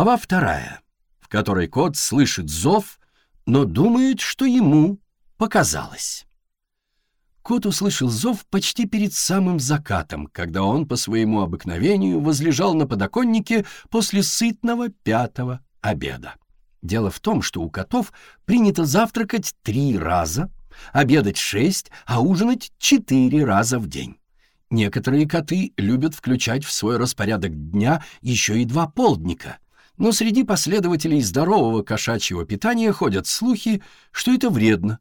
Глава вторая, в которой кот слышит зов, но думает, что ему показалось. Кот услышал зов почти перед самым закатом, когда он по своему обыкновению возлежал на подоконнике после сытного пятого обеда. Дело в том, что у котов принято завтракать три раза, обедать шесть, а ужинать четыре раза в день. Некоторые коты любят включать в свой распорядок дня еще и два полдника, но среди последователей здорового кошачьего питания ходят слухи, что это вредно.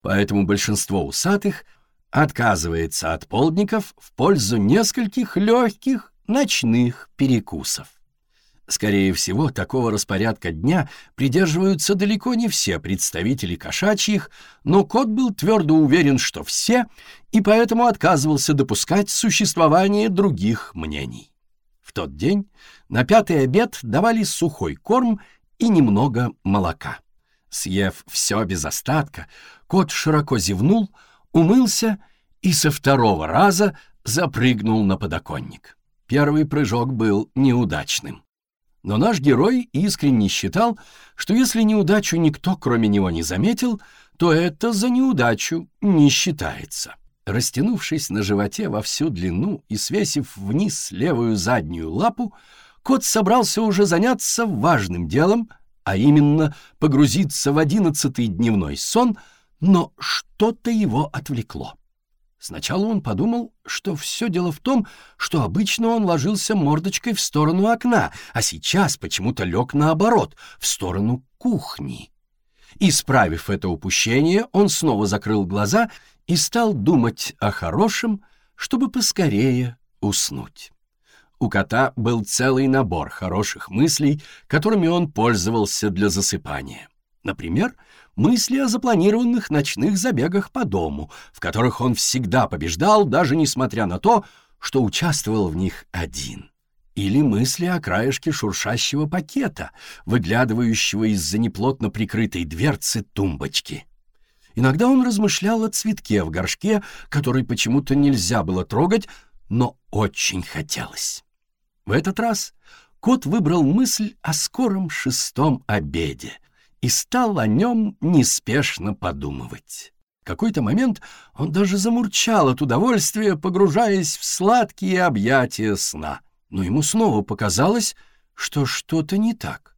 Поэтому большинство усатых отказывается от полдников в пользу нескольких легких ночных перекусов. Скорее всего, такого распорядка дня придерживаются далеко не все представители кошачьих, но кот был твердо уверен, что все, и поэтому отказывался допускать существование других мнений. Тот день на пятый обед давали сухой корм и немного молока. Съев все без остатка, кот широко зевнул, умылся и со второго раза запрыгнул на подоконник. Первый прыжок был неудачным. Но наш герой искренне считал, что если неудачу никто кроме него не заметил, то это за неудачу не считается. Растянувшись на животе во всю длину и свесив вниз левую заднюю лапу, кот собрался уже заняться важным делом, а именно погрузиться в одиннадцатый дневной сон, но что-то его отвлекло. Сначала он подумал, что все дело в том, что обычно он ложился мордочкой в сторону окна, а сейчас почему-то лег наоборот, в сторону кухни. Исправив это упущение, он снова закрыл глаза и стал думать о хорошем, чтобы поскорее уснуть. У кота был целый набор хороших мыслей, которыми он пользовался для засыпания. Например, мысли о запланированных ночных забегах по дому, в которых он всегда побеждал, даже несмотря на то, что участвовал в них один. Или мысли о краешке шуршащего пакета, выглядывающего из-за неплотно прикрытой дверцы тумбочки. Иногда он размышлял о цветке в горшке, который почему-то нельзя было трогать, но очень хотелось. В этот раз кот выбрал мысль о скором шестом обеде — и стал о нем неспешно подумывать. В какой-то момент он даже замурчал от удовольствия, погружаясь в сладкие объятия сна. Но ему снова показалось, что что-то не так.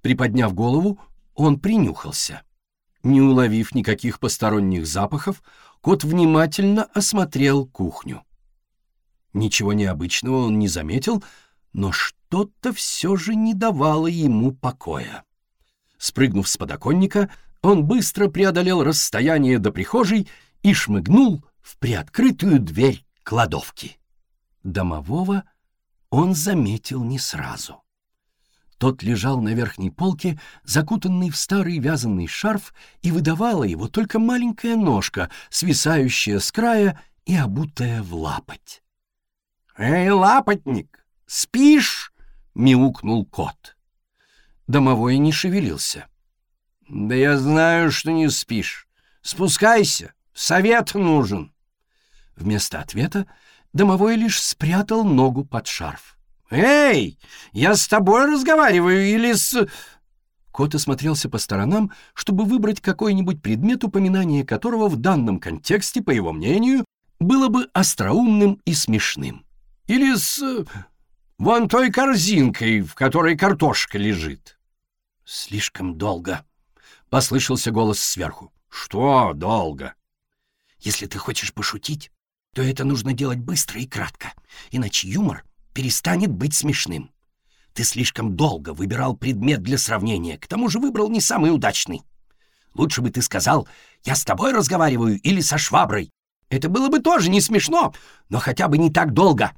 Приподняв голову, он принюхался. Не уловив никаких посторонних запахов, кот внимательно осмотрел кухню. Ничего необычного он не заметил, но что-то все же не давало ему покоя. Спрыгнув с подоконника, он быстро преодолел расстояние до прихожей и шмыгнул в приоткрытую дверь кладовки. Домового он заметил не сразу. Тот лежал на верхней полке, закутанный в старый вязаный шарф, и выдавала его только маленькая ножка, свисающая с края и обутая в лапоть. «Эй, лапотник, спишь?» — мяукнул кот. Домовой не шевелился. «Да я знаю, что не спишь. Спускайся, совет нужен». Вместо ответа домовой лишь спрятал ногу под шарф. «Эй, я с тобой разговариваю или с...» Кот осмотрелся по сторонам, чтобы выбрать какой-нибудь предмет, упоминание которого в данном контексте, по его мнению, было бы остроумным и смешным. Или с Вон той корзинкой, в которой картошка лежит. Слишком долго. Послышался голос сверху. Что долго? Если ты хочешь пошутить, то это нужно делать быстро и кратко, иначе юмор перестанет быть смешным. Ты слишком долго выбирал предмет для сравнения, к тому же выбрал не самый удачный. Лучше бы ты сказал «я с тобой разговариваю» или «со шваброй». Это было бы тоже не смешно, но хотя бы не так долго.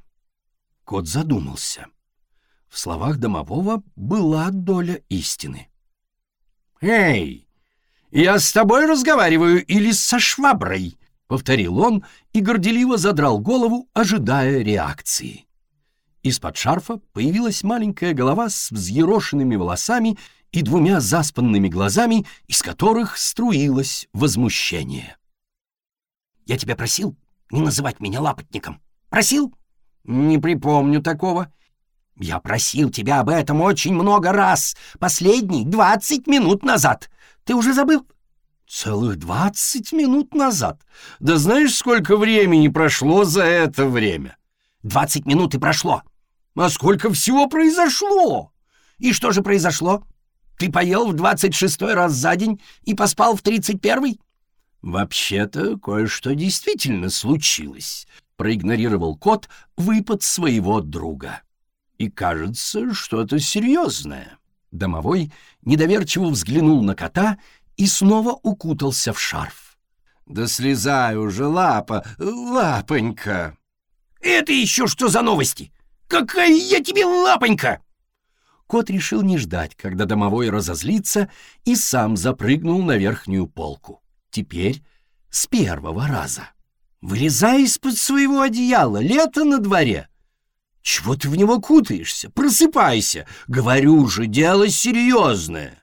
Кот задумался. В словах домового была доля истины. «Эй, я с тобой разговариваю или со шваброй?» — повторил он и горделиво задрал голову, ожидая реакции. Из-под шарфа появилась маленькая голова с взъерошенными волосами и двумя заспанными глазами, из которых струилось возмущение. «Я тебя просил не называть меня лапотником. Просил?» «Не припомню такого». Я просил тебя об этом очень много раз, последний двадцать минут назад. Ты уже забыл? Целых двадцать минут назад. Да знаешь, сколько времени прошло за это время? Двадцать минут и прошло. А сколько всего произошло? И что же произошло? Ты поел в двадцать шестой раз за день и поспал в тридцать первый? Вообще-то кое-что действительно случилось, проигнорировал кот выпад своего друга. И кажется, что-то серьезное. Домовой недоверчиво взглянул на кота и снова укутался в шарф. «Да слезай уже, лапа, лапонька!» «Это еще что за новости? Какая я тебе лапонька!» Кот решил не ждать, когда домовой разозлится, и сам запрыгнул на верхнюю полку. Теперь с первого раза. «Вылезай из-под своего одеяла, лето на дворе!» «Чего ты в него кутаешься? Просыпайся! Говорю же, дело серьезное!»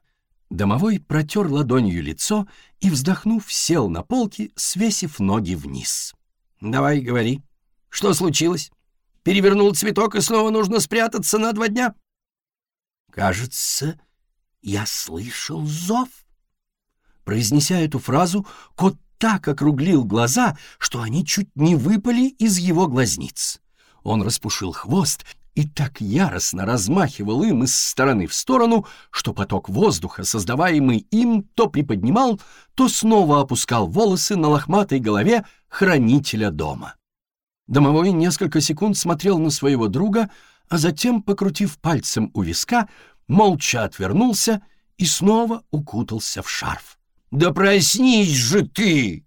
Домовой протер ладонью лицо и, вздохнув, сел на полке, свесив ноги вниз. «Давай, говори. Что случилось? Перевернул цветок, и снова нужно спрятаться на два дня?» «Кажется, я слышал зов». Произнеся эту фразу, кот так округлил глаза, что они чуть не выпали из его глазниц. Он распушил хвост и так яростно размахивал им из стороны в сторону, что поток воздуха, создаваемый им, то приподнимал, то снова опускал волосы на лохматой голове хранителя дома. Домовой несколько секунд смотрел на своего друга, а затем, покрутив пальцем у виска, молча отвернулся и снова укутался в шарф. «Да проснись же ты!»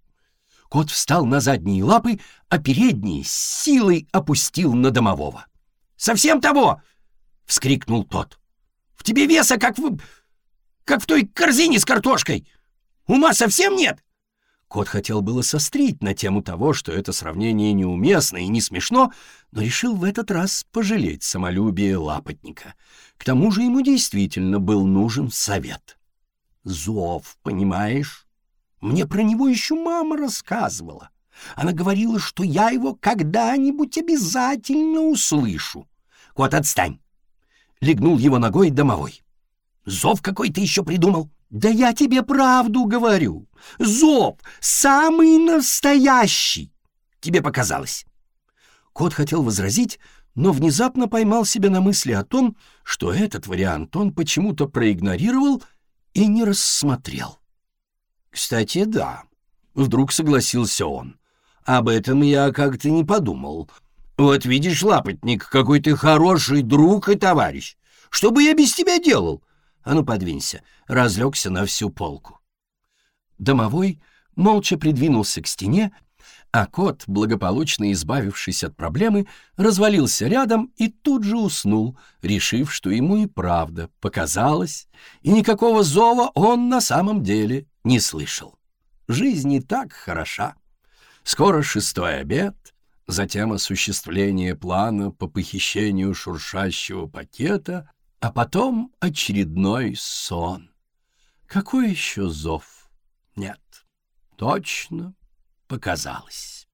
Кот встал на задние лапы, а передние с силой опустил на домового. Совсем того!» — вскрикнул тот. «В тебе веса, как в... как в той корзине с картошкой! Ума совсем нет!» Кот хотел было сострить на тему того, что это сравнение неуместно и не смешно, но решил в этот раз пожалеть самолюбие лапотника. К тому же ему действительно был нужен совет. «Зов, понимаешь? Мне про него еще мама рассказывала. Она говорила, что я его когда-нибудь обязательно услышу. Кот, отстань!» Легнул его ногой домовой. «Зов какой-то еще придумал?» «Да я тебе правду говорю. Зов самый настоящий!» «Тебе показалось». Кот хотел возразить, но внезапно поймал себя на мысли о том, что этот вариант он почему-то проигнорировал и не рассмотрел. «Кстати, да», — вдруг согласился он. «Об этом я как-то не подумал. Вот видишь, лапотник, какой ты хороший друг и товарищ. Что бы я без тебя делал? А ну, подвинься. Разлегся на всю полку. Домовой молча придвинулся к стене, а кот, благополучно избавившись от проблемы, развалился рядом и тут же уснул, решив, что ему и правда показалось, и никакого зова он на самом деле не слышал. Жизнь не так хороша. Скоро шестой обед, затем осуществление плана по похищению шуршащего пакета, а потом очередной сон. Какой еще зов? Нет, точно показалось.